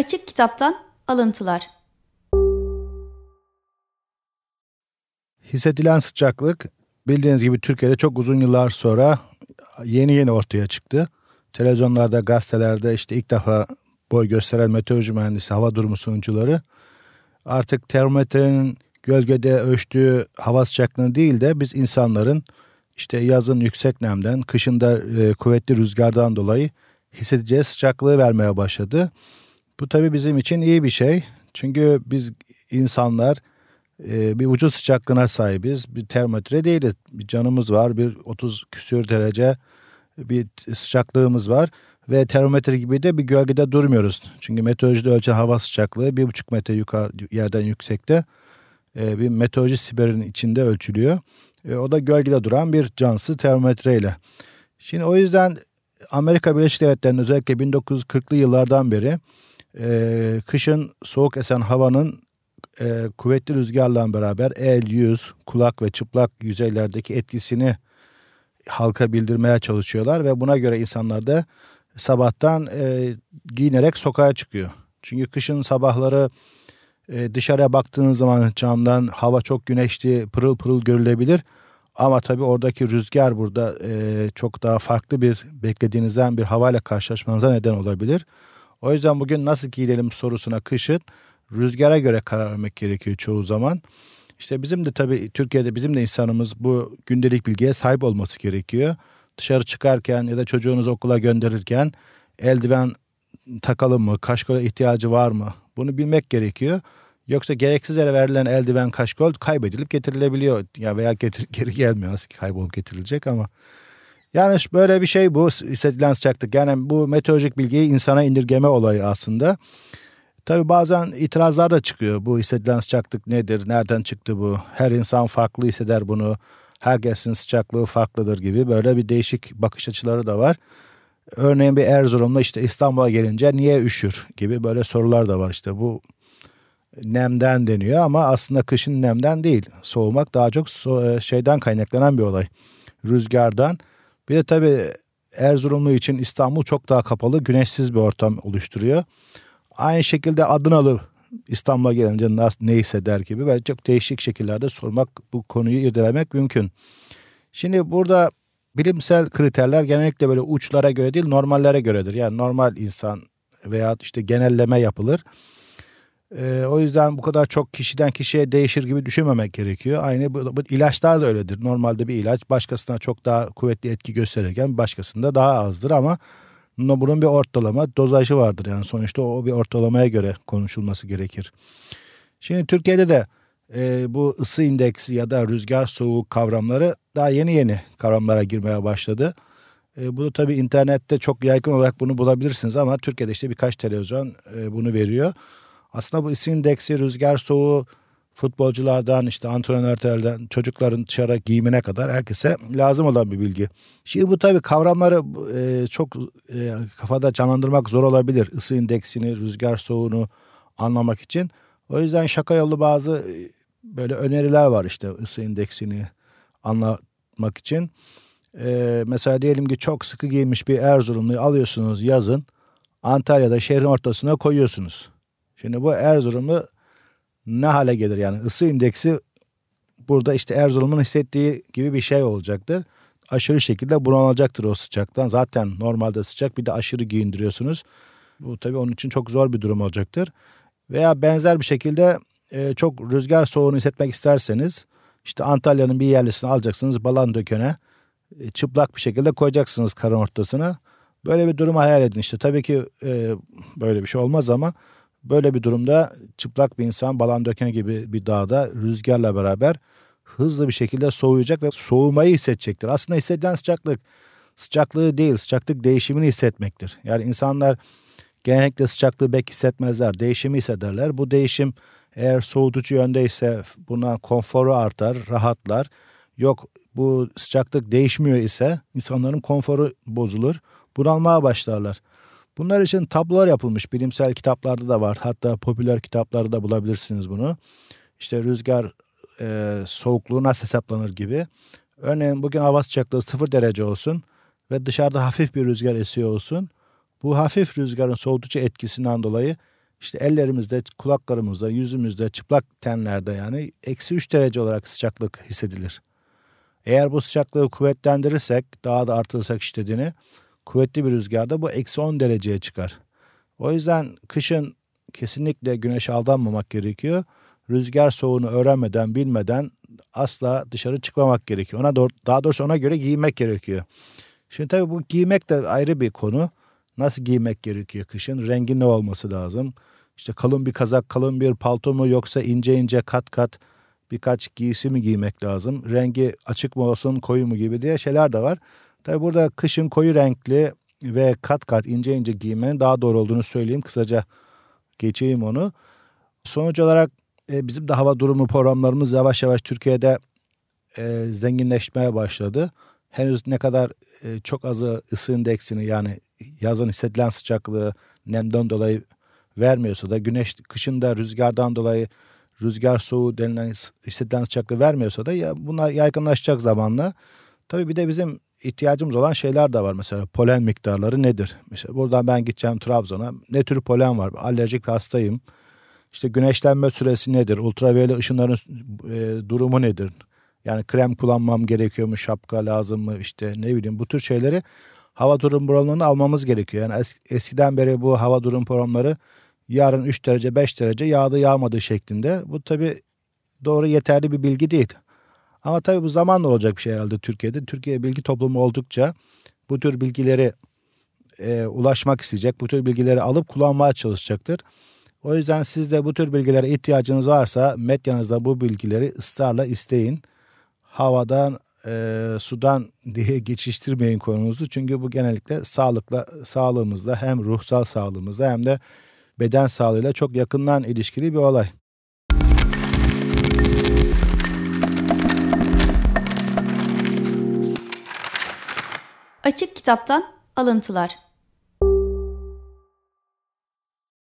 Kitaptan alıntılar. Hissedilen sıcaklık bildiğiniz gibi Türkiye'de çok uzun yıllar sonra yeni yeni ortaya çıktı. Televizyonlarda, gazetelerde işte ilk defa boy gösteren meteoroloji mühendisi, hava durumu sunucuları artık termometrenin gölgede ölçtüğü hava sıcaklığını değil de biz insanların işte yazın yüksek nemden, kışında e, kuvvetli rüzgardan dolayı hissedeceği sıcaklığı vermeye başladı. Bu tabii bizim için iyi bir şey. Çünkü biz insanlar e, bir ucuz sıcaklığına sahibiz. Bir termometre değiliz. Bir canımız var. Bir 30 küsür derece bir sıcaklığımız var. Ve termometre gibi de bir gölgede durmuyoruz. Çünkü meteorolojide ölçen hava sıcaklığı bir buçuk metre yukarı yerden yüksekte e, bir meteoroloji siberinin içinde ölçülüyor. E, o da gölgede duran bir cansız termometreyle. Şimdi o yüzden Amerika Birleşik Devletleri'nin özellikle 1940'lı yıllardan beri e, kışın soğuk esen havanın e, kuvvetli rüzgarla beraber el, yüz, kulak ve çıplak yüzeylerdeki etkisini halka bildirmeye çalışıyorlar ve buna göre insanlar da sabahtan e, giyinerek sokağa çıkıyor. Çünkü kışın sabahları e, dışarıya baktığınız zaman camdan hava çok güneşli, pırıl pırıl görülebilir. Ama tabii oradaki rüzgar burada e, çok daha farklı bir beklediğinizden bir havayla karşılaşmanıza neden olabilir. O yüzden bugün nasıl giyinelim sorusuna kışın rüzgara göre karar vermek gerekiyor çoğu zaman. İşte bizim de tabii Türkiye'de bizim de insanımız bu gündelik bilgiye sahip olması gerekiyor. Dışarı çıkarken ya da çocuğunuzu okula gönderirken eldiven takalım mı, kaşkola ihtiyacı var mı? Bunu bilmek gerekiyor. Yoksa gereksiz yere verilen eldiven kaşkol kaybedilip getirilebiliyor. Ya veya getir, geri gelmiyor. Nasıl kaybolup getirilecek ama. Yani böyle bir şey bu hissedilen sıcaklık. Yani bu meteorolojik bilgiyi insana indirgeme olayı aslında. Tabii bazen itirazlar da çıkıyor. Bu hissedilen sıcaklık nedir? Nereden çıktı bu? Her insan farklı hisseder bunu. Herkesin sıcaklığı farklıdır gibi böyle bir değişik bakış açıları da var. Örneğin bir Erzurumlu işte İstanbul'a gelince niye üşür gibi böyle sorular da var işte bu nemden deniyor ama aslında kışın nemden değil. Soğumak daha çok e, şeyden kaynaklanan bir olay. Rüzgardan. Bir de tabii Erzurumlu için İstanbul çok daha kapalı, güneşsiz bir ortam oluşturuyor. Aynı şekilde Adınalı İstanbul'a gelince ne hisseder gibi böyle çok değişik şekillerde sormak, bu konuyu irdelemek mümkün. Şimdi burada bilimsel kriterler genellikle böyle uçlara göre değil normallere göredir. Yani normal insan veya işte genelleme yapılır. Ee, o yüzden bu kadar çok kişiden kişiye değişir gibi düşünmemek gerekiyor. Aynı bu, bu ilaçlar da öyledir. Normalde bir ilaç başkasına çok daha kuvvetli etki gösterirken başkasında daha azdır ama bunun bir ortalama dozajı vardır. Yani sonuçta o bir ortalamaya göre konuşulması gerekir. Şimdi Türkiye'de de e, bu ısı indeksi ya da rüzgar soğuk kavramları daha yeni yeni kavramlara girmeye başladı. E, bunu tabii internette çok yaygın olarak bunu bulabilirsiniz ama Türkiye'de işte birkaç televizyon e, bunu veriyor. Aslında bu ısı indeksi, rüzgar soğuğu futbolculardan işte antrenörlerden çocukların dışarı giyimine kadar herkese lazım olan bir bilgi. Şimdi bu tabii kavramları e, çok e, kafada canlandırmak zor olabilir. Isı indeksini, rüzgar soğuğunu anlamak için. O yüzden şaka yolu bazı e, böyle öneriler var işte ısı indeksini anlamak için. E, mesela diyelim ki çok sıkı giymiş bir Erzurumluyu alıyorsunuz yazın Antalya'da şehrin ortasına koyuyorsunuz. Şimdi bu Erzurumlu ne hale gelir yani ısı indeksi burada işte Erzurum'un hissettiği gibi bir şey olacaktır. Aşırı şekilde bunalacaktır o sıcaktan. Zaten normalde sıcak bir de aşırı giyindiriyorsunuz. Bu tabii onun için çok zor bir durum olacaktır. Veya benzer bir şekilde e, çok rüzgar soğuğunu hissetmek isterseniz işte Antalya'nın bir yerlisini alacaksınız balan dökene e, çıplak bir şekilde koyacaksınız karın ortasına. Böyle bir durumu hayal edin işte. Tabii ki e, böyle bir şey olmaz ama Böyle bir durumda çıplak bir insan balan döken gibi bir dağda rüzgarla beraber hızlı bir şekilde soğuyacak ve soğumayı hissedecektir. Aslında hissedilen sıcaklık sıcaklığı değil sıcaklık değişimini hissetmektir. Yani insanlar genellikle sıcaklığı belki hissetmezler değişimi hissederler. Bu değişim eğer soğutucu yöndeyse buna konforu artar rahatlar. Yok bu sıcaklık değişmiyor ise insanların konforu bozulur bunalmaya başlarlar. Bunlar için tablolar yapılmış. Bilimsel kitaplarda da var. Hatta popüler kitaplarda da bulabilirsiniz bunu. İşte rüzgar e, soğukluğu nasıl hesaplanır gibi. Örneğin bugün hava sıcaklığı 0 derece olsun ve dışarıda hafif bir rüzgar esiyor olsun. Bu hafif rüzgarın soğutucu etkisinden dolayı işte ellerimizde, kulaklarımızda, yüzümüzde, çıplak tenlerde yani eksi 3 derece olarak sıcaklık hissedilir. Eğer bu sıcaklığı kuvvetlendirirsek, daha da artırırsak şiddetini, kuvvetli bir rüzgarda bu eksi 10 dereceye çıkar. O yüzden kışın kesinlikle güneşe aldanmamak gerekiyor. Rüzgar soğuğunu öğrenmeden, bilmeden asla dışarı çıkmamak gerekiyor. Ona doğru, daha doğrusu ona göre giyinmek gerekiyor. Şimdi tabii bu giymek de ayrı bir konu. Nasıl giymek gerekiyor kışın? Rengi ne olması lazım? İşte kalın bir kazak, kalın bir palto mu yoksa ince ince kat kat birkaç giysi mi giymek lazım? Rengi açık mı olsun, koyu mu gibi diye şeyler de var. Tabii burada kışın koyu renkli ve kat kat ince ince giymenin daha doğru olduğunu söyleyeyim. Kısaca geçeyim onu. Sonuç olarak e, bizim de hava durumu programlarımız yavaş yavaş Türkiye'de e, zenginleşmeye başladı. Henüz ne kadar e, çok azı ısı indeksini yani yazın hissedilen sıcaklığı nemden dolayı vermiyorsa da güneş kışında rüzgardan dolayı rüzgar soğuğu denilen hissedilen sıcaklığı vermiyorsa da ya bunlar yaygınlaşacak zamanla. Tabii bir de bizim ihtiyacımız olan şeyler de var. Mesela polen miktarları nedir? Mesela buradan ben gideceğim Trabzon'a. Ne tür polen var? Alerjik hastayım. İşte güneşlenme süresi nedir? Ultraviyole ışınların e, durumu nedir? Yani krem kullanmam gerekiyor mu? Şapka lazım mı? İşte ne bileyim bu tür şeyleri hava durum programlarını almamız gerekiyor. Yani es, eskiden beri bu hava durum programları yarın 3 derece 5 derece yağdı yağmadı şeklinde. Bu tabi doğru yeterli bir bilgi değil. Ama tabii bu zamanla olacak bir şey herhalde Türkiye'de. Türkiye bilgi toplumu oldukça bu tür bilgileri e, ulaşmak isteyecek. Bu tür bilgileri alıp kullanmaya çalışacaktır. O yüzden siz de bu tür bilgilere ihtiyacınız varsa medyanızda bu bilgileri ısrarla isteyin. Havadan, e, sudan diye geçiştirmeyin konunuzu. Çünkü bu genellikle sağlıkla, sağlığımızla hem ruhsal sağlığımızla hem de beden sağlığıyla çok yakından ilişkili bir olay. Açık Kitaptan Alıntılar